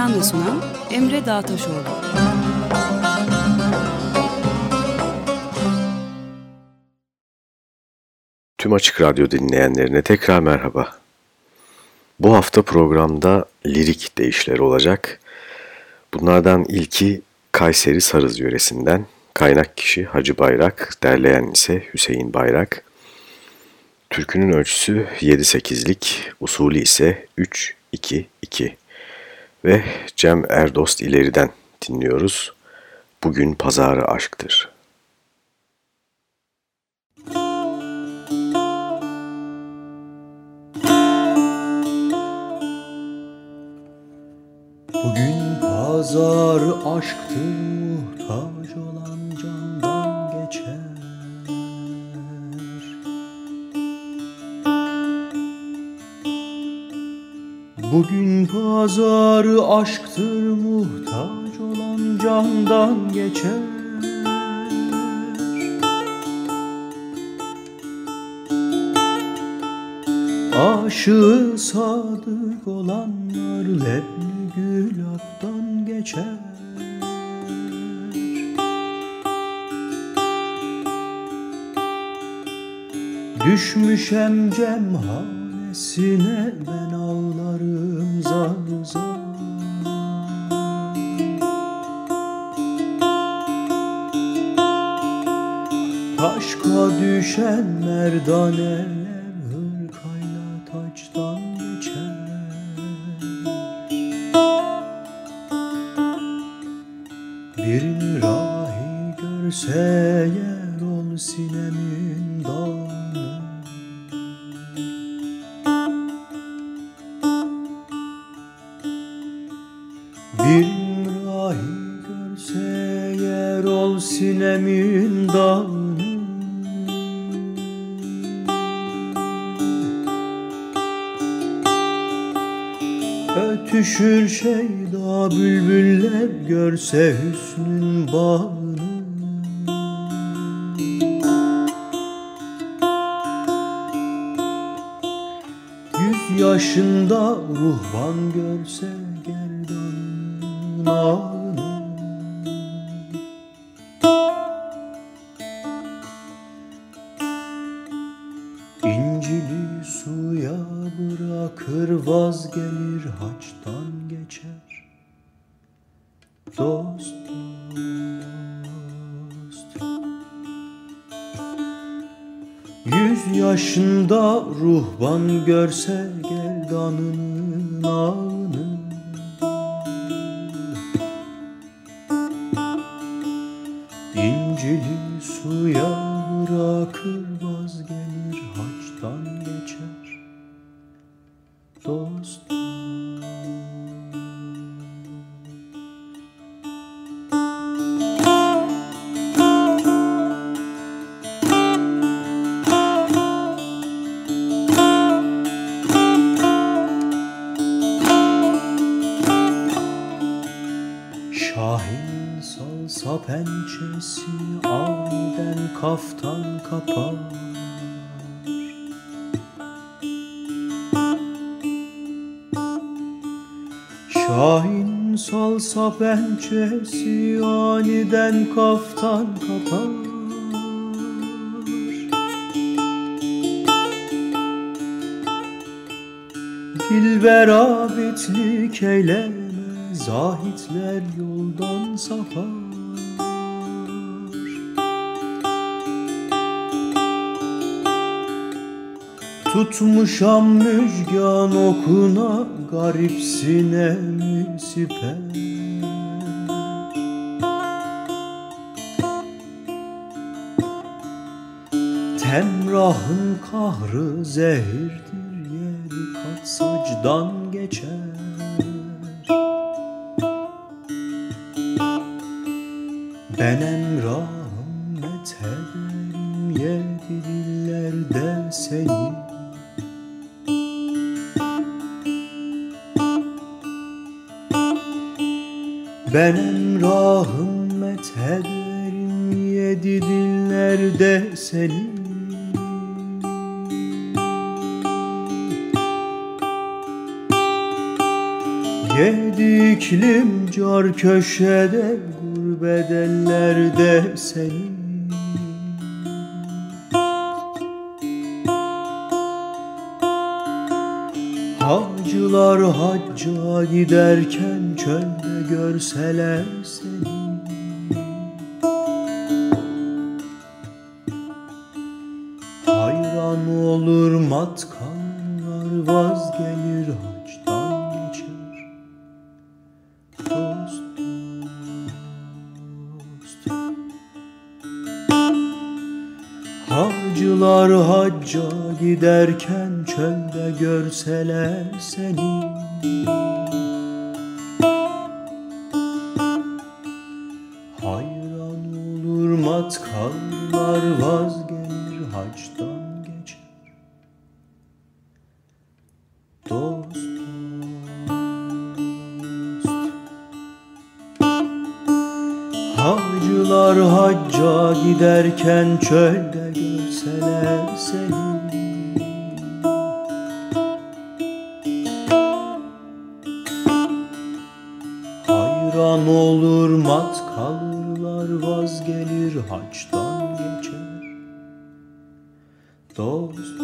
Hazırlayan ve sunan Emre Dağtaşoğlu. Tüm Açık Radyo dinleyenlerine tekrar merhaba. Bu hafta programda lirik deyişleri olacak. Bunlardan ilki Kayseri Sarız yöresinden. Kaynak kişi Hacı Bayrak, derleyen ise Hüseyin Bayrak. Türkünün ölçüsü 7-8'lik, usulü ise 3-2-2 ve Cem Erdost ileriden dinliyoruz. Bugün pazarı aşktır. Bugün pazar aşktır Bugün pazarı aşktır muhtaç olan candan geçer. Aşığı sadık olanlar lebli gülaptan geçer. Düşmüşem cemhanesine ben ağlarım zar zar Aşka düşen merdaneler görse Yaşında ruhban görse gerdanının ağını pençesi aniden kaftan kapar. Dilber abitlik eyleme Zahitler yoldan sapar. Tutmuşam müjgan okuna Garipsine müsiper Temrahın kahrı zehirdir Yedi kat sacdan geçer. Ben emrahım methederim Yedi dillerde seni. Ben emrahım methederim Yedi dillerde seni iklim car köşede Gurbet ellerde seni Hacılar hacca giderken çölde görseler seni. Hayran olur matkanlar giderken çölde görseler seni. Hayran olur matkallar vazgelir hacdan geçer. Dost Hacılar hacca giderken çölde haçtan geçer dost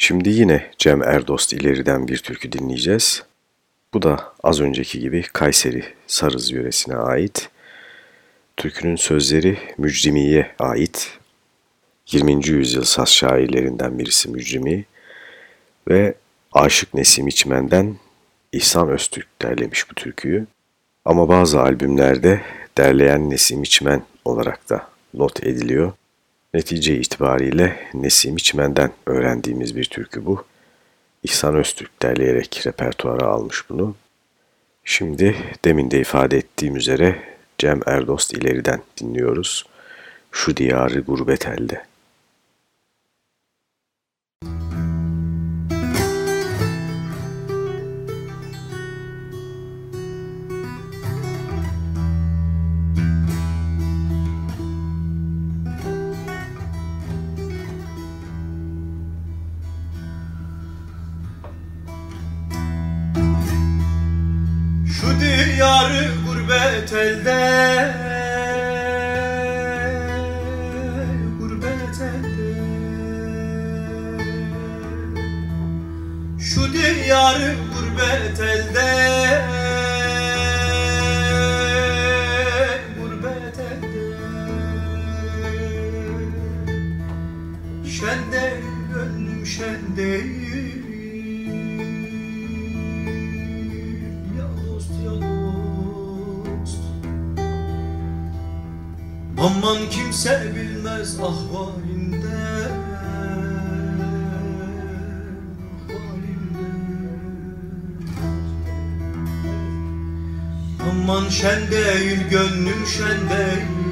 Şimdi yine Cem Erdost ileriden bir türkü dinleyeceğiz. Bu da az önceki gibi Kayseri Sarız yöresine ait. Türkünün sözleri Mücrimi'ye ait. 20. yüzyıl saz şairlerinden birisi Mücrimi ve Aşık Nesim İçmen'den İhsan Öztürk derlemiş bu türküyü. Ama bazı albümlerde derleyen Nesim İçmen olarak da not ediliyor. Netice itibariyle Nesim İçmen'den öğrendiğimiz bir türkü bu. İhsan Öztürk derleyerek repertuara almış bunu. Şimdi demin de ifade ettiğim üzere Cem Erdost ileriden dinliyoruz. Şu diyarı gurbet elde. Gönlüm şen değil Ya dost ya dost. Aman kimse bilmez ahvalinde Aman şen değil gönlüm şen değil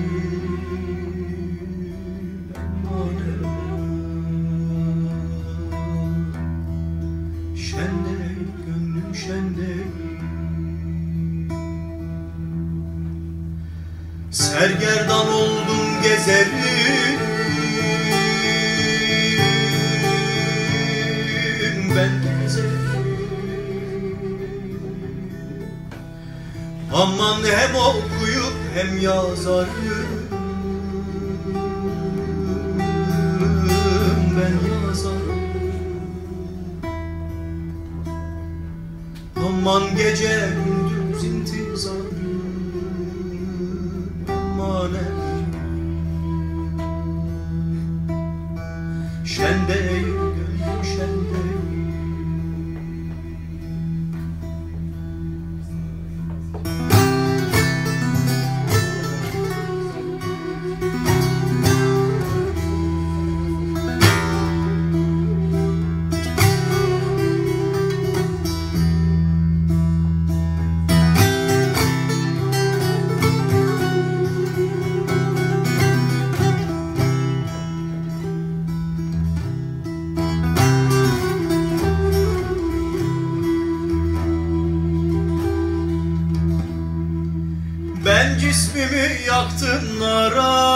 cismimi yaktın nara.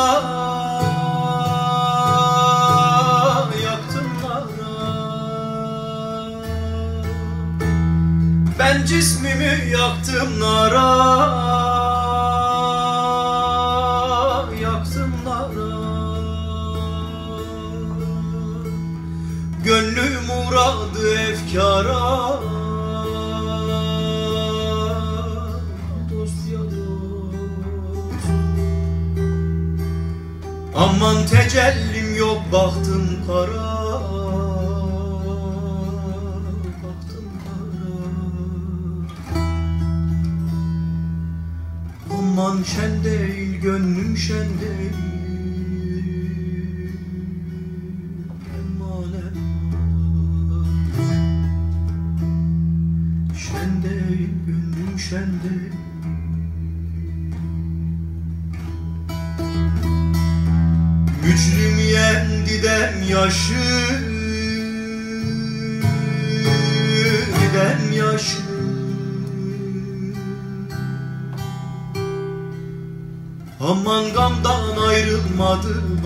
Yaktın nara. Ben cismimi yaktım nara. Yaktım nara. Gönlüm uğradı efkara Aman tecellim yok baktım kara. Baktım kara. Aman şen değil gönlüm şen değil. Şen değil gönlüm şen değil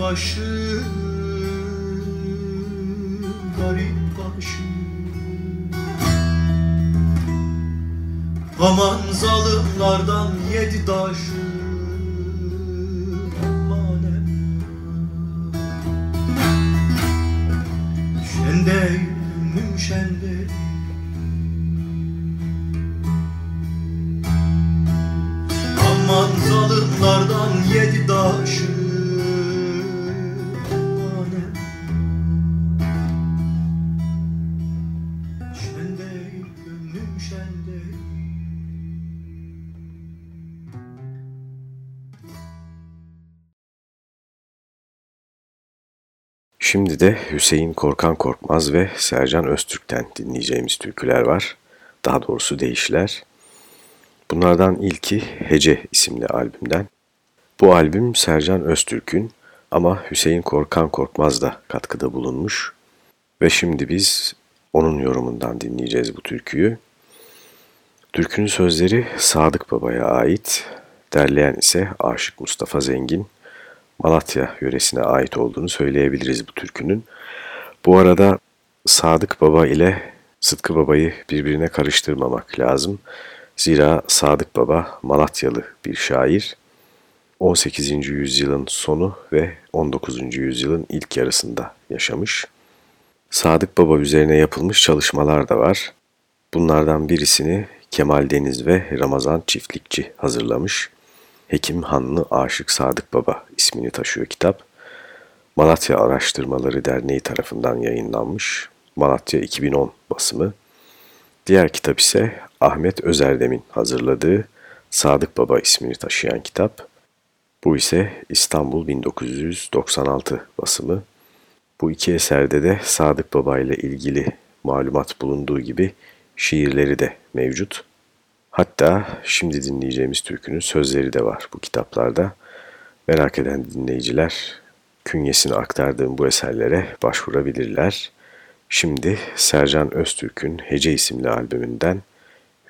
başı Garip başı Aman zalimlardan yedi daşı Aman aman. Şende şende Şimdi de Hüseyin Korkan Korkmaz ve Sercan Öztürk'ten dinleyeceğimiz türküler var. Daha doğrusu deyişler. Bunlardan ilki Hece isimli albümden. Bu albüm Sercan Öztürk'ün ama Hüseyin Korkan Korkmaz da katkıda bulunmuş. Ve şimdi biz onun yorumundan dinleyeceğiz bu türküyü. Türkünün sözleri Sadık Baba'ya ait, derleyen ise Aşık Mustafa Zengin. Malatya yöresine ait olduğunu söyleyebiliriz bu türkünün. Bu arada Sadık Baba ile Sıtkı Baba'yı birbirine karıştırmamak lazım. Zira Sadık Baba Malatyalı bir şair. 18. yüzyılın sonu ve 19. yüzyılın ilk yarısında yaşamış. Sadık Baba üzerine yapılmış çalışmalar da var. Bunlardan birisini Kemal Deniz ve Ramazan Çiftlikçi hazırlamış. Hekim Hanlı Aşık Sadık Baba ismini taşıyor kitap. Malatya Araştırmaları Derneği tarafından yayınlanmış. Malatya 2010 basımı. Diğer kitap ise Ahmet Özerdem'in hazırladığı Sadık Baba ismini taşıyan kitap. Bu ise İstanbul 1996 basımı. Bu iki eserde de Sadık Baba ile ilgili malumat bulunduğu gibi şiirleri de mevcut. Hatta şimdi dinleyeceğimiz türkünün sözleri de var bu kitaplarda. Merak eden dinleyiciler künyesini aktardığım bu eserlere başvurabilirler. Şimdi Sercan Öztürk'ün Hece isimli albümünden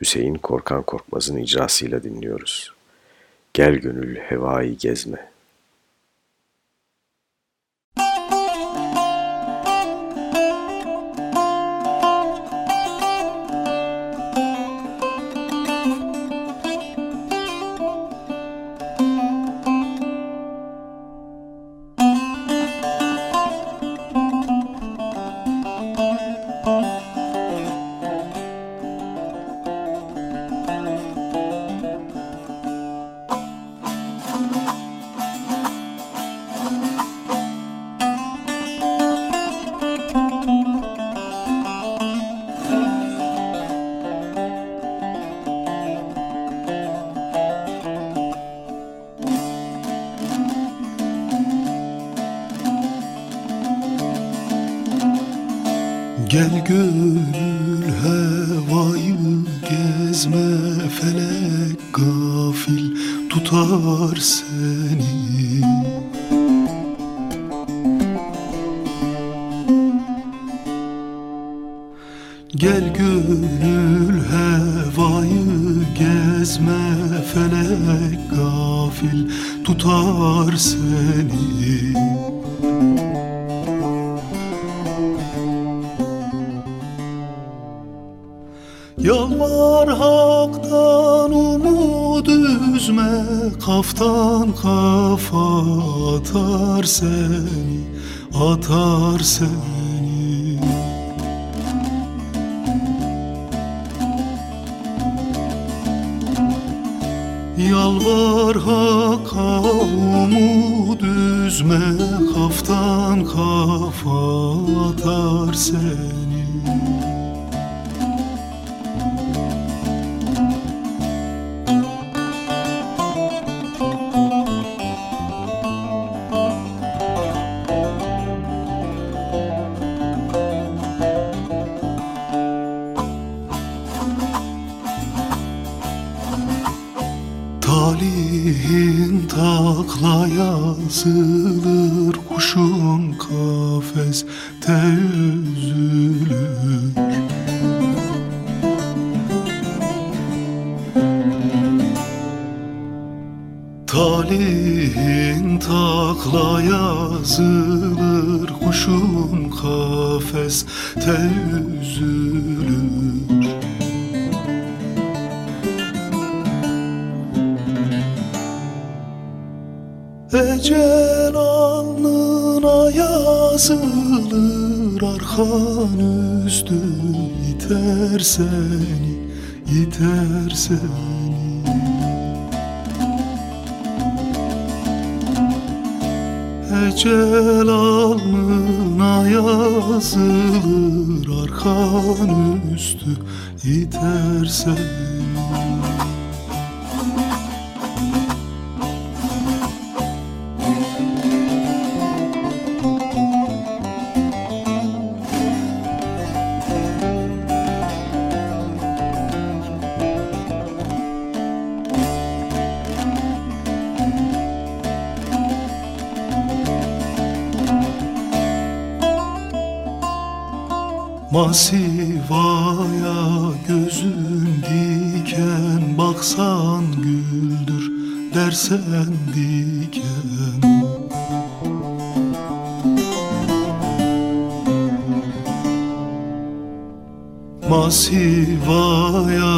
Hüseyin Korkan Korkmaz'ın icrasıyla dinliyoruz. Gel gönül hevai gezme. Yalvar haktan umut üzme Kaftan kafa atar seni Atar seni. Yalvar haka umut üzme Kaftan kafa atar seni seni, iter seni. Ecel alnına yazılır Arkan üstü iter seni Masivaya gözün diken Baksan güldür dersen diken. Masivaya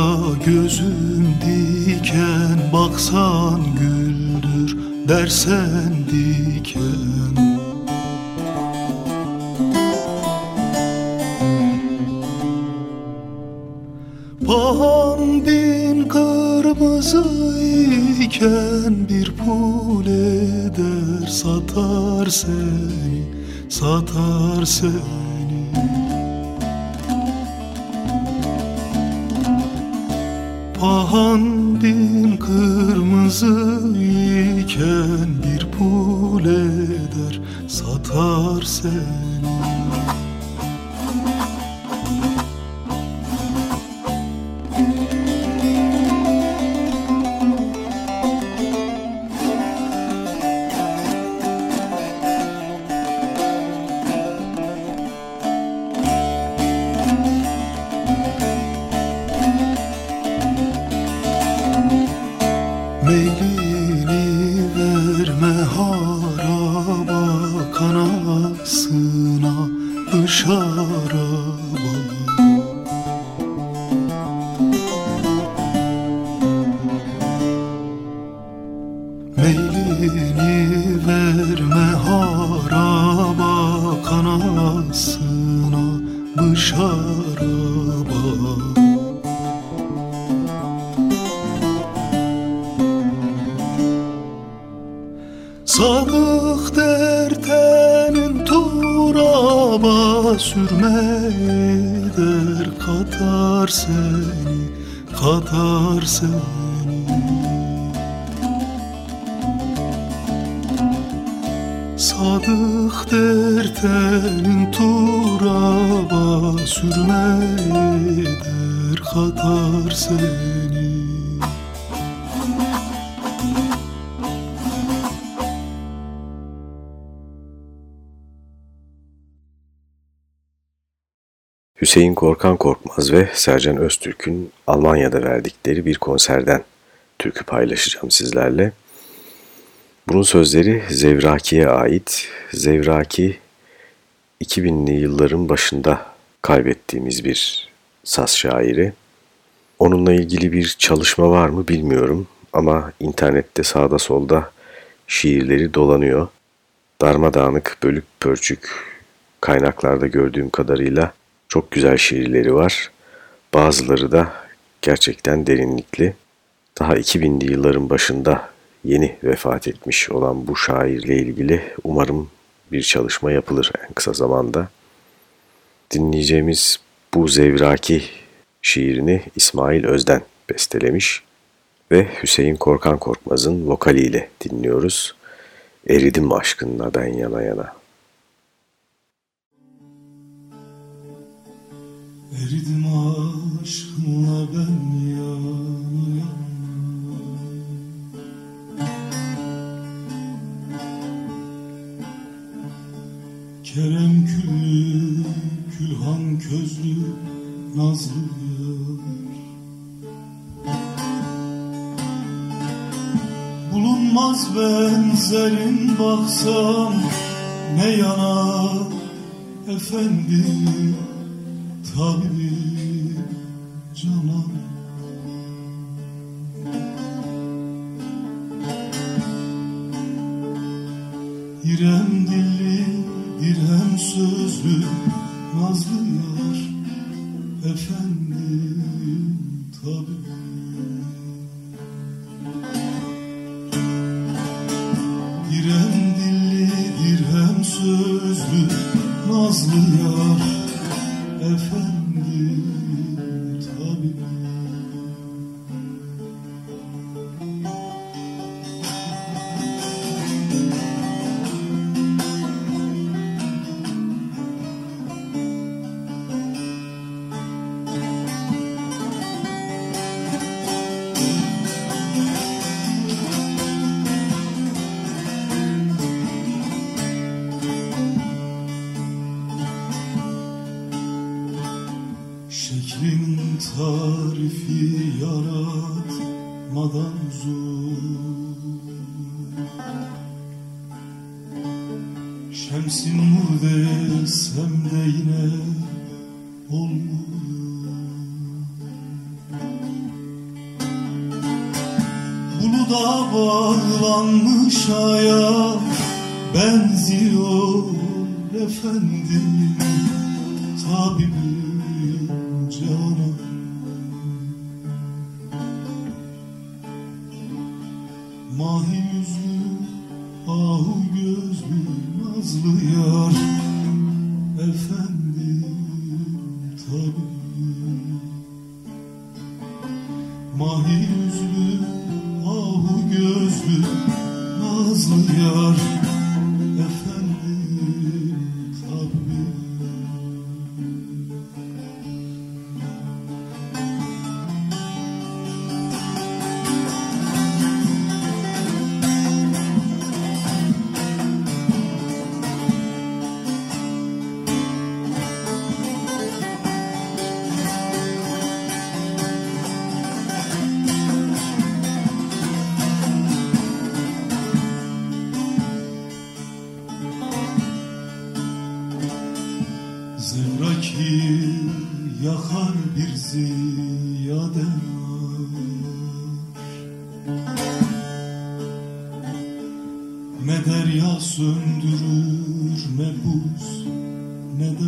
gözün diken Baksan güldür dersen seni, satar seni. Hüseyin Korkan Korkmaz ve Sercan Öztürk'ün Almanya'da verdikleri bir konserden türkü paylaşacağım sizlerle. Bunun sözleri Zevraki'ye ait. Zevraki 2000'li yılların başında kaybettiğimiz bir saz şairi. Onunla ilgili bir çalışma var mı bilmiyorum ama internette sağda solda şiirleri dolanıyor. Darmadağınık, bölük pörçük kaynaklarda gördüğüm kadarıyla çok güzel şiirleri var. Bazıları da gerçekten derinlikli. Daha 2000'li yılların başında yeni vefat etmiş olan bu şairle ilgili umarım bir çalışma yapılır en kısa zamanda. Dinleyeceğimiz bu zevraki şiirini İsmail Özden bestelemiş ve Hüseyin Korkan Korkmaz'ın vokaliyle dinliyoruz. Eridim aşkınla ben yana yana. Eridim aşkınla ben yana Kerem küllü, külhan közlü, nazlı yar Bulunmaz benzerin baksam ne yana efendim tabi canan İrem dilli dirhem sözlü nazlı yar efendim tabi Zevraki yakar bir ziyade Ne derya söndürür ne buz ne de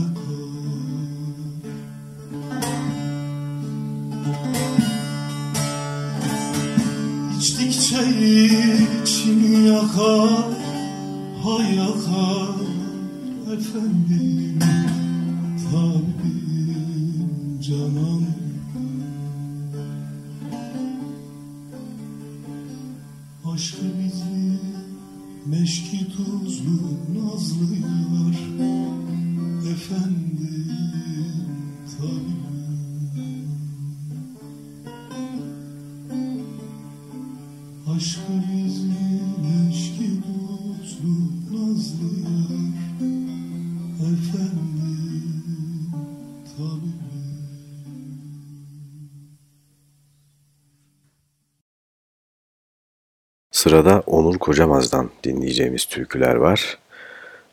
Sırada Onur Kocamaz'dan dinleyeceğimiz türküler var.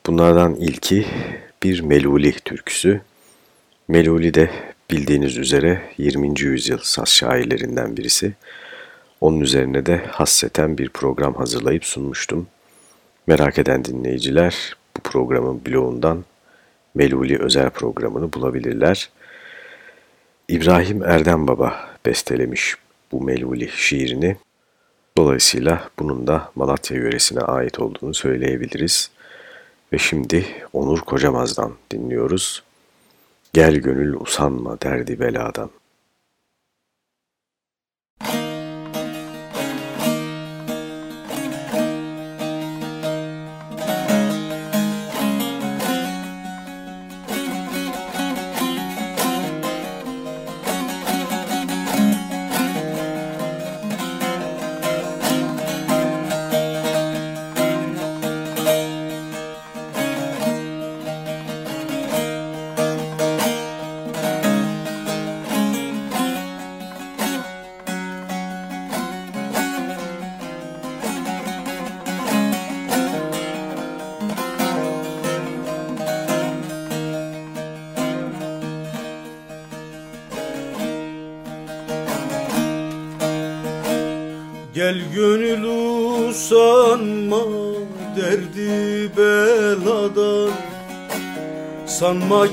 Bunlardan ilki bir Meluli türküsü. Meluli de bildiğiniz üzere 20. yüzyıl saz şairlerinden birisi. Onun üzerine de hasseten bir program hazırlayıp sunmuştum. Merak eden dinleyiciler bu programın bloğundan Meluli özel programını bulabilirler. İbrahim Erdem Baba bestelemiş bu Meluli şiirini. Dolayısıyla bunun da Malatya yöresine ait olduğunu söyleyebiliriz. Ve şimdi Onur Kocamaz'dan dinliyoruz. Gel gönül usanma derdi beladan.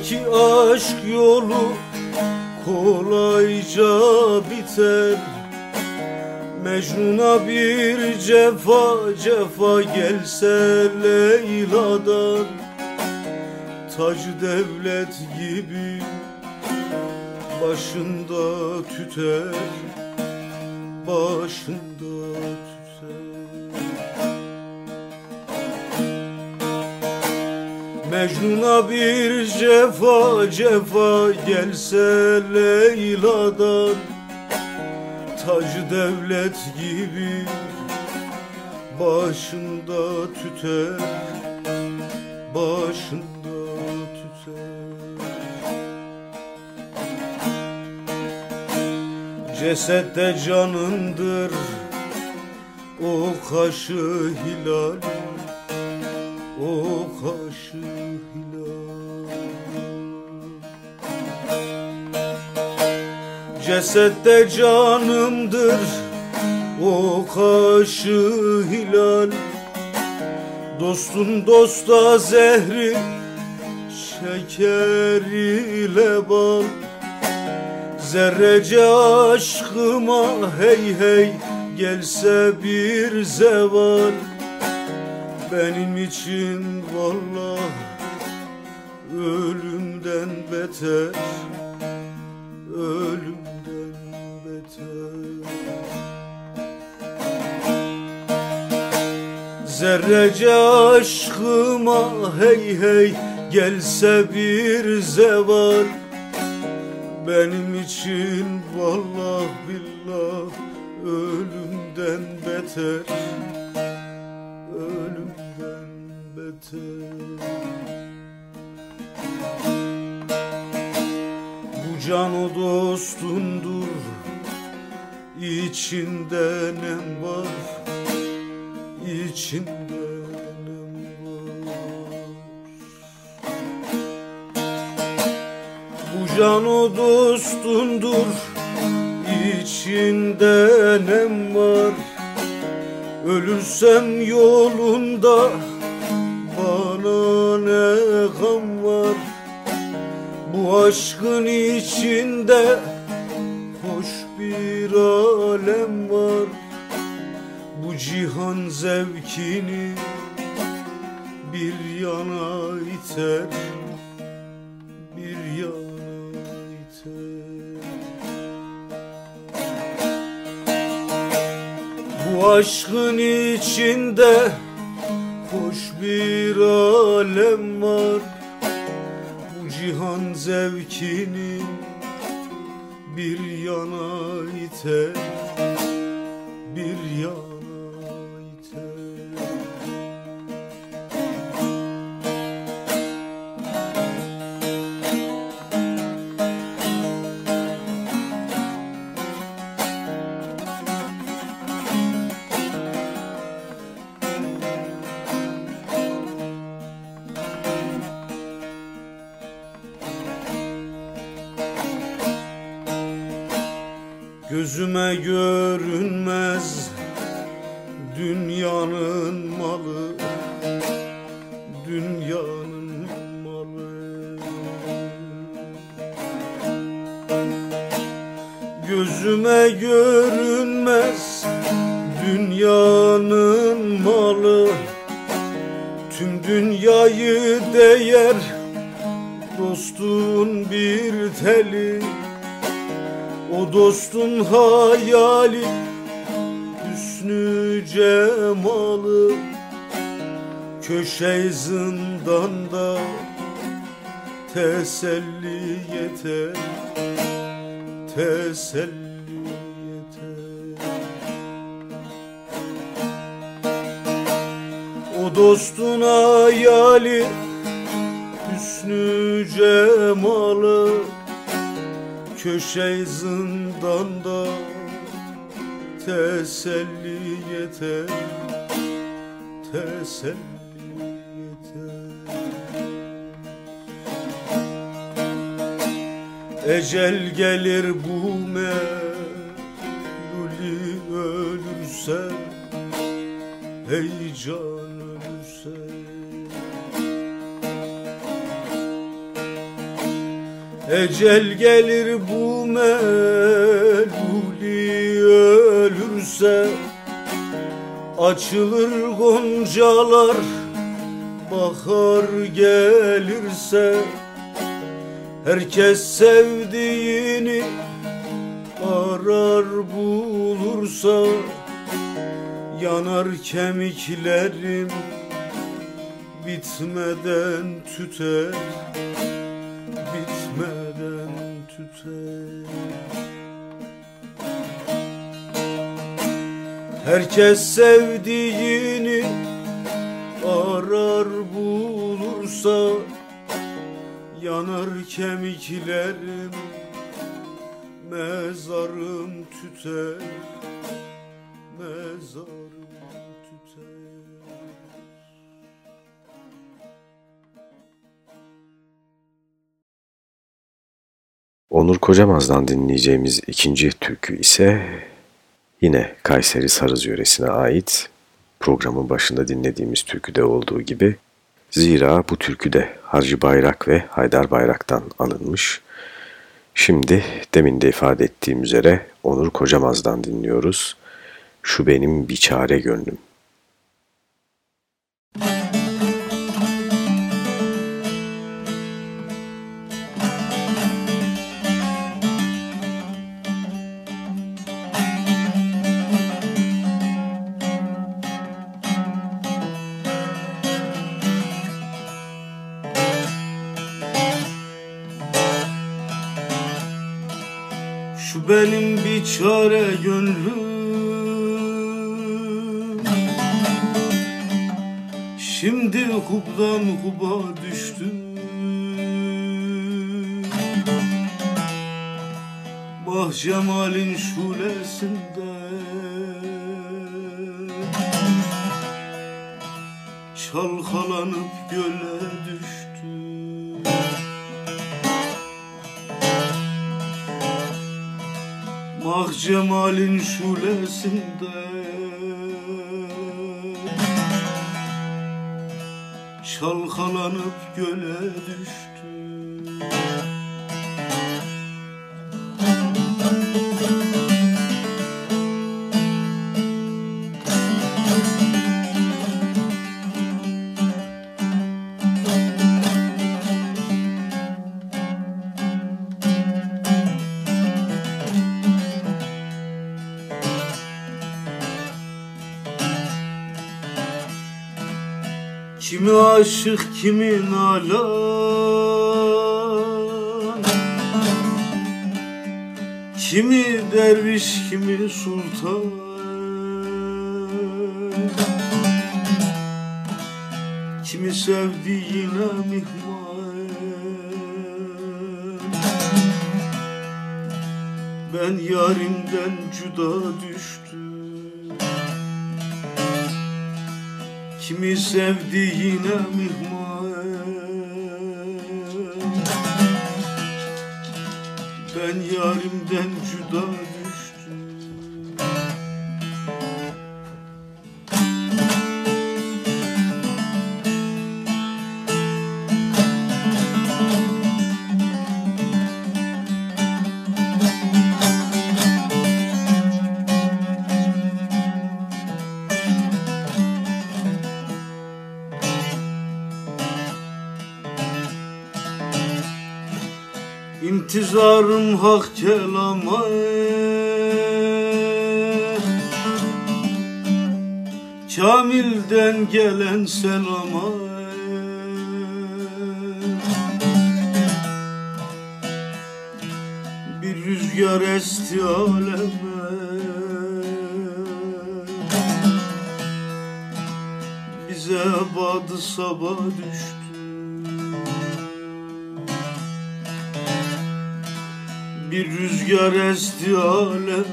Sanma ki aşk yolu kolayca biter. Mecnun'a bir cefa cefa gelse Leyla'dan. Tac devlet gibi başında tüter cefa gelse Leyla'dan Tacı devlet gibi başında tüter Başında tüter. Ceset de canındır O kaşı hilal O Ceset de canımdır O kaşı hilal. Dostun dosta zehri Şeker ile bal. Zerrece aşkıma hey hey gelse bir zeval. Benim için vallah ölümden beter Ölümden Zerrece aşkıma hey hey gelse bir zeval. Benim için vallah billah ölümden beter. Ölümden beter. Bu can o dostundur içinde nem var içinde var Bu can o dostundur içinde nem var. Ölürsem yolunda bana ne gam var. Bu aşkın içinde hoş bir alem var Bu cihan zevkini bir yana iter Bir yana iter. Bu aşkın içinde hoş bir alem var. Bu cihan zevkini bir yana iter Bir yana teselli yeter. Teselli yeter. O dostun hayali hüsnü cemalı Köşe zindanda. Teselli yeter. Teselli Ecel gelir bu meluli ölürse Heyecan ölürse. Ecel gelir bu meluli ölürse Açılır goncalar bahar gelirse Herkes sevdiğini arar bulursa Yanar kemiklerim bitmeden tüter Bitmeden tüter. Herkes sevdiğini Yanar kemiklerim Mezarım tüter Mezarım tüter Onur Kocamaz'dan dinleyeceğimiz ikinci türkü ise yine Kayseri Sarız yöresine ait. Programın başında dinlediğimiz türküde olduğu gibi. Zira bu türkü de Hacı Bayrak ve Haydar Bayrak'tan alınmış. Şimdi demin de ifade ettiğim üzere Onur Kocamaz'dan dinliyoruz. Şu benim biçare gönlüm. Çare gönlüm. Şimdi hubdan huba düştü Bah cemalin şulesinde. Çalkalanıp göle Cemalin şulesinde. Çalkalanıp göle düştü Kimi aşık kimi nalan Kimi derviş kimi sultan? Kimi sevdiğine mihman Ben yarimden cüda düştüm Kimi sevdiğine mihman Ben yarimden cüda Hak kelama Kamil'den gelen selama Bir rüzgar esti aleme Bize badı sabah düştü Bir rüzgar esti aleme.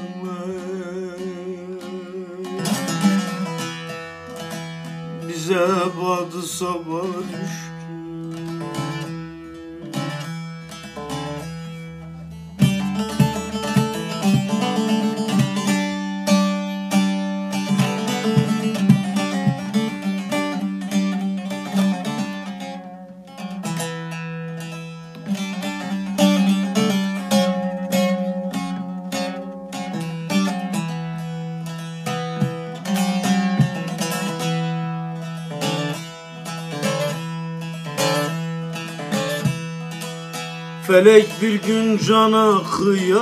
Bize badı sabah düştü Felek bir gün cana kıyar.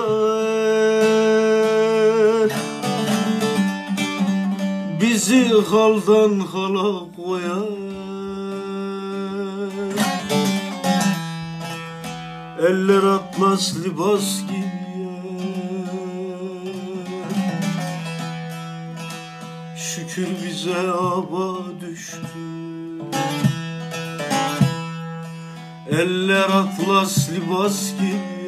Bizi haldan hala koyar. Eller atlas libas giyer. Şükür bize aba Eller atlas libas giyer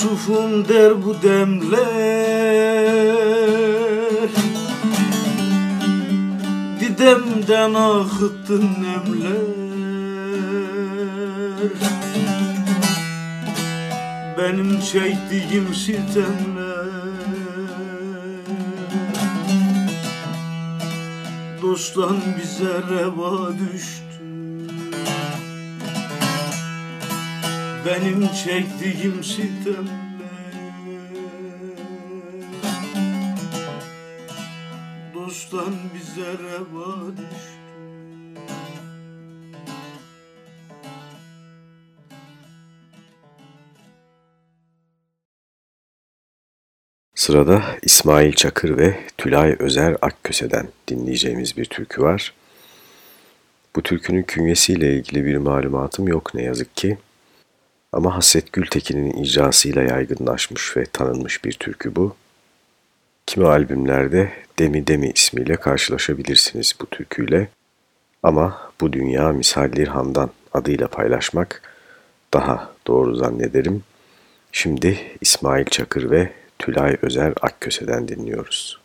Yusuf'um der bu demler. Didemden akıttın nemler. Benim çektiğim sitemler. Dosttan bize reva düştü benim çektiğim sitemler Dosttan bize reva düştü Sırada İsmail Çakır ve Tülay Özer Akköse'den dinleyeceğimiz bir türkü var. Bu türkünün künyesiyle ilgili bir malumatım yok ne yazık ki. Ama Hasret Gültekin'in icrasıyla yaygınlaşmış ve tanınmış bir türkü bu. Kimi albümlerde Demi Demi ismiyle karşılaşabilirsiniz bu türküyle. Ama bu dünya misallir handan adıyla paylaşmak daha doğru zannederim. Şimdi İsmail Çakır ve Tülay Özer Akköse'den dinliyoruz.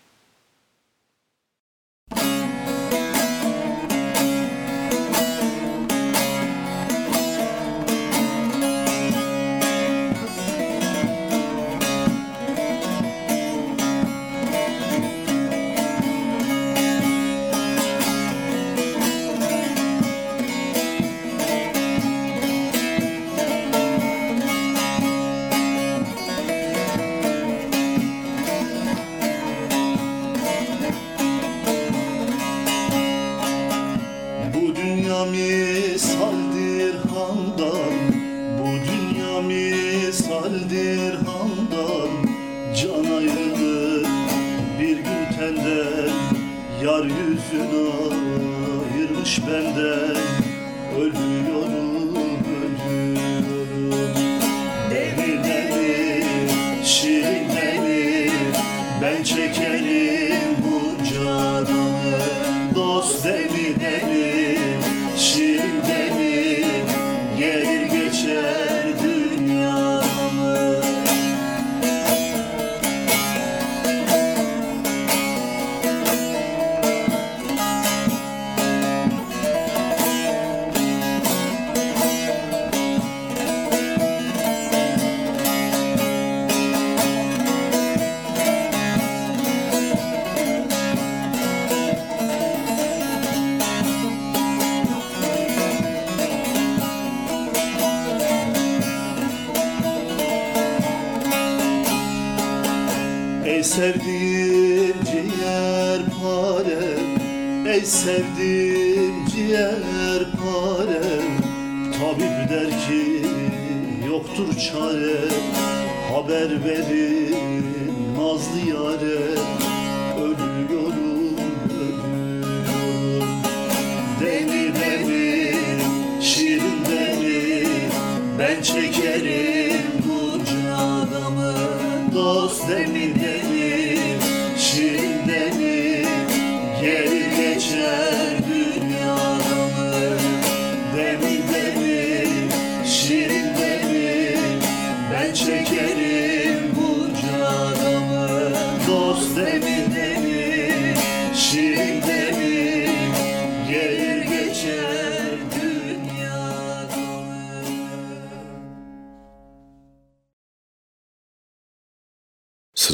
Haber verin nazlı yare. Ölüyorum, ölüyorum. Demi demi, şirin demi Ben çekerim bunca adamı Dost demi,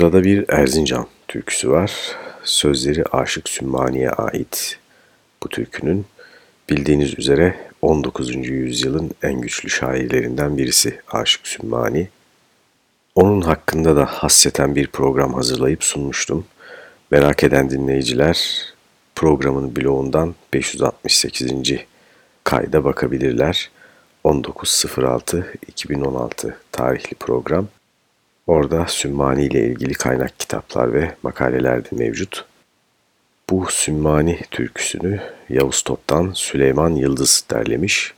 Sırada bir Erzincan türküsü var. Sözleri Aşık Sümmani'ye ait. Bu türkünün bildiğiniz üzere 19. yüzyılın en güçlü şairlerinden birisi Aşık Sümmani. Onun hakkında da hasseten bir program hazırlayıp sunmuştum. Merak eden dinleyiciler programın bloğundan 568. kayda bakabilirler. 19.06.2016 tarihli program. Orada Sümmani ile ilgili kaynak kitaplar ve makaleler de mevcut. Bu Sümmani türküsünü Yavuz Top'tan Süleyman Yıldız derlemiş.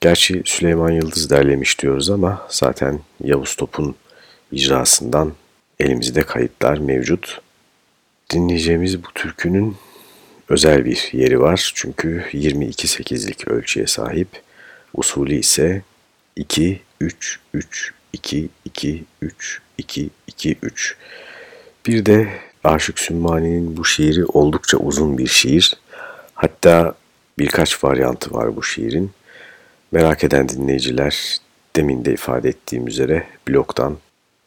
Gerçi Süleyman Yıldız derlemiş diyoruz ama zaten Yavuz Top'un icrasından elimizde kayıtlar mevcut. Dinleyeceğimiz bu türkünün özel bir yeri var. Çünkü 22-8'lik ölçüye sahip. Usulü ise 2-3-3 2 2 3 2 2 3. Bir de Aşık Sümmani'nin bu şiiri oldukça uzun bir şiir. Hatta birkaç varyantı var bu şiirin. Merak eden dinleyiciler demin de ifade ettiğim üzere blogdan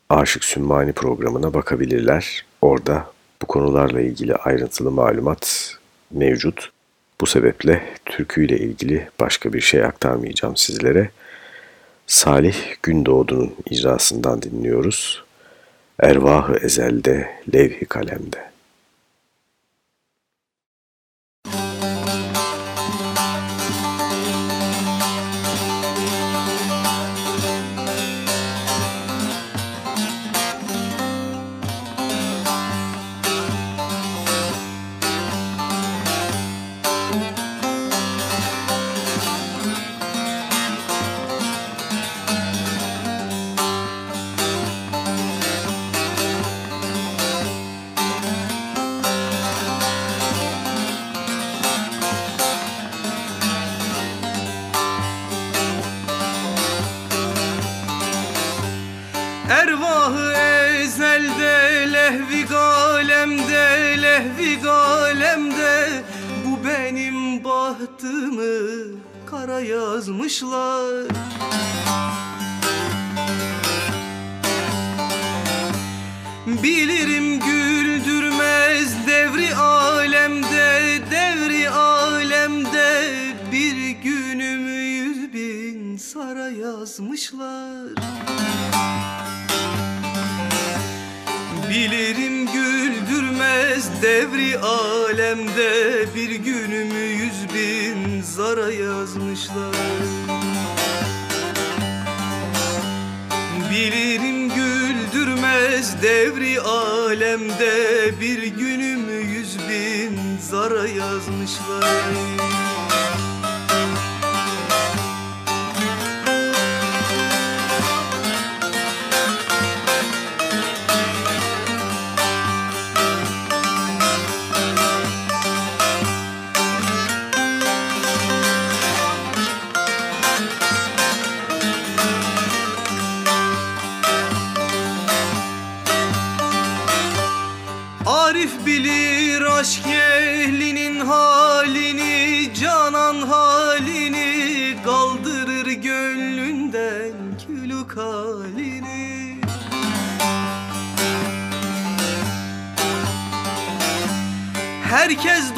Aşık Sümmani programına bakabilirler. Orada bu konularla ilgili ayrıntılı malumat mevcut. Bu sebeple türküyle ilgili başka bir şey aktarmayacağım sizlere. Salih Gündoğdu'nun icrasından dinliyoruz. Ervahı ezelde, levh-i kalemde. Yazmışlar Bilirim güldürmez devri alemde devri alemde Bir günümü yüz bin sara yazmışlar. Bilirim güldürmez devri alemde Bir günümü yüz bin zara yazmışlar. Bilirim güldürmez devri alemde Bir günümü yüz bin zara yazmışlar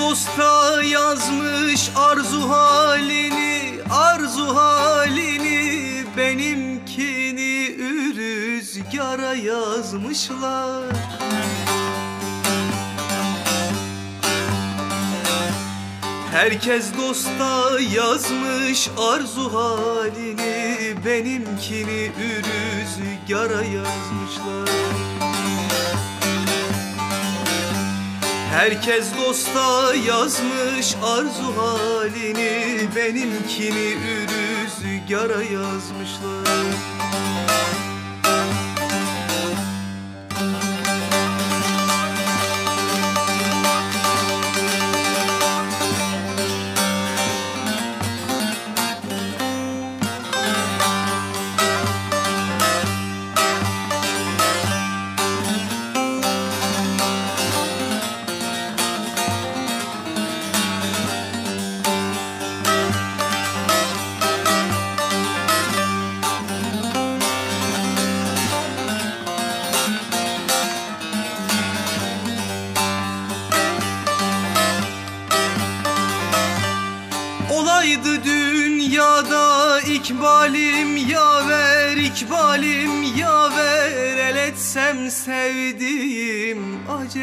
dosta yazmış arzu halini Arzu halini. Benimkini rüzgara yazmışlar. Herkes dosta yazmış arzu halini. Benimkini rüzgara yazmışlar Herkes dosta yazmış arzu halini. Benimkini rüzgara yazmışlar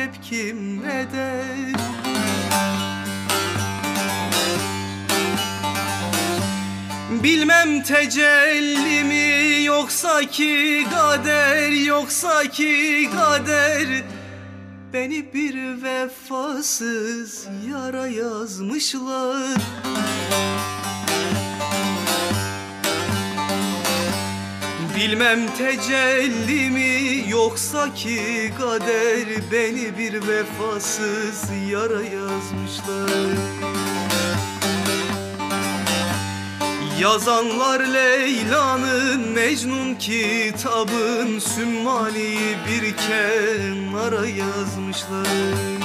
acep kim eder Bilmem tecelli mi yoksa ki kader yoksa ki kader. Beni bir vefasız yara yazmışlar. Bilmem tecelli mi yoksa ki kader Beni bir vefasız yara yazmışlar. Yazanlar Leyla'nın Mecnun kitabın Sümmani bir kenara yazmışlar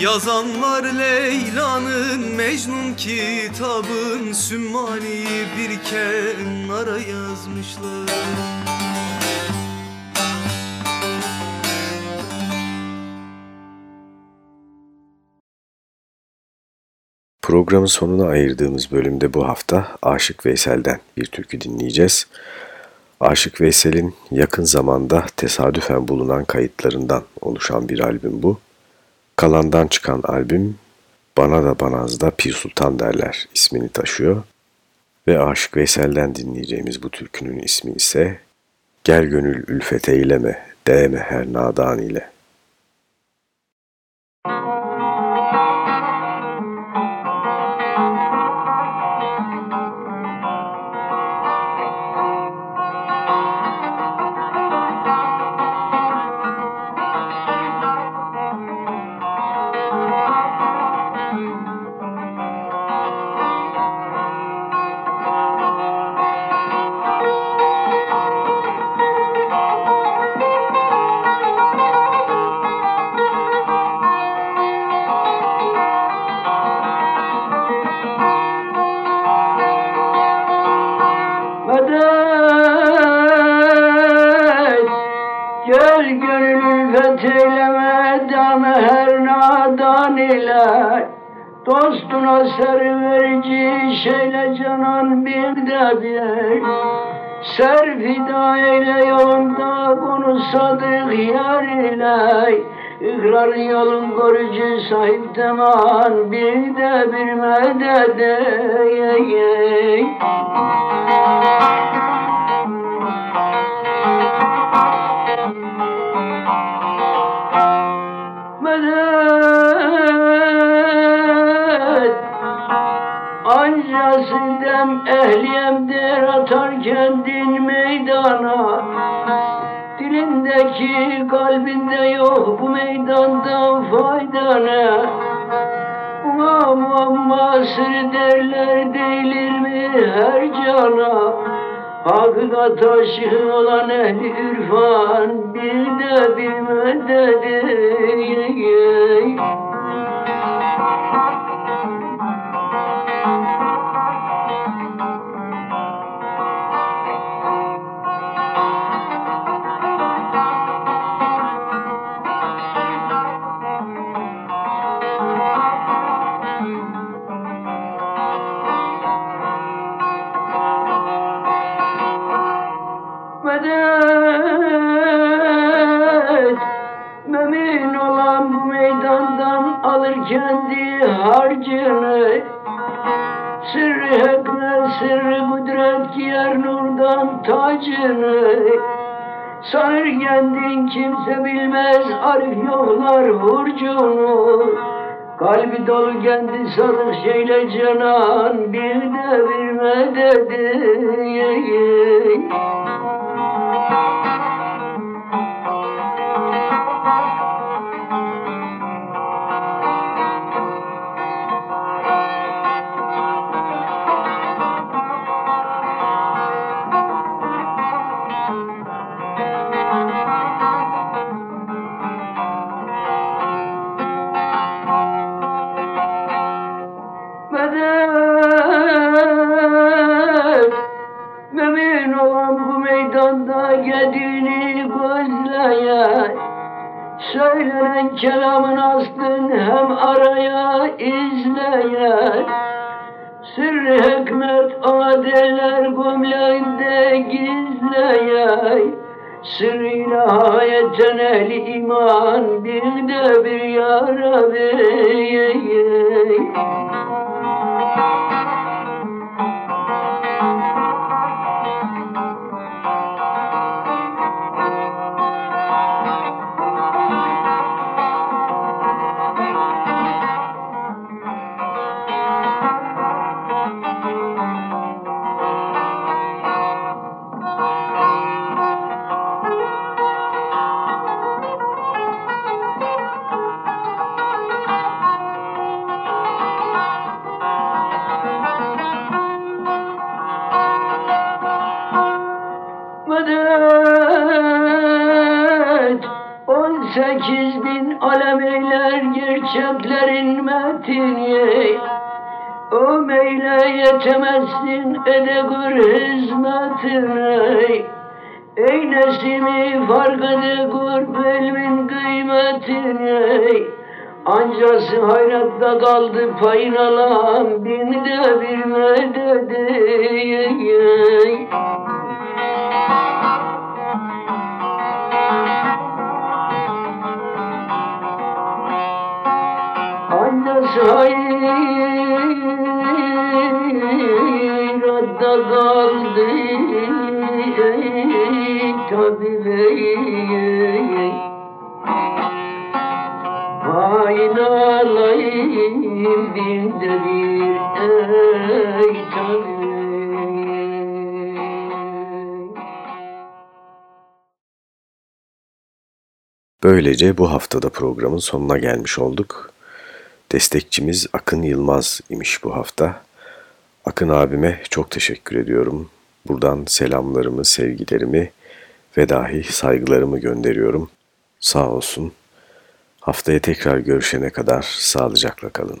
Yazanlar Leyla'nın Mecnun kitabın Sümmani bir kenara yazmışlar Programın sonuna ayırdığımız bölümde bu hafta Aşık Veysel'den bir türkü dinleyeceğiz. Aşık Veysel'in yakın zamanda tesadüfen bulunan kayıtlarından oluşan bir albüm bu. Kalandan çıkan albüm Bana da Banaz'da Pir Sultan derler ismini taşıyor. Ve Aşık Veysel'den dinleyeceğimiz bu türkünün ismi ise Gel gönül ülfet eyleme, değme her nadan ile. Medet. Anca sizden ehliyem der atarken din meydana. Dilindeki kalbinde yok bu meydandan fayda ne muamma sır derler değilir her cana Hakikat aşığı olan ehli irfan bir de bir kimse arif yoklar hurcunu Kalbi dolu kendi sadık şeyle canan bir de bir mededi kaldı payın alan bin de bir mededi Böylece bu haftada programın sonuna gelmiş olduk. Destekçimiz Akın Yılmaz imiş bu hafta. Akın abime çok teşekkür ediyorum. Buradan selamlarımı, sevgilerimi ve dahi saygılarımı gönderiyorum. Sağ olsun. Haftaya tekrar görüşene kadar sağlıcakla kalın.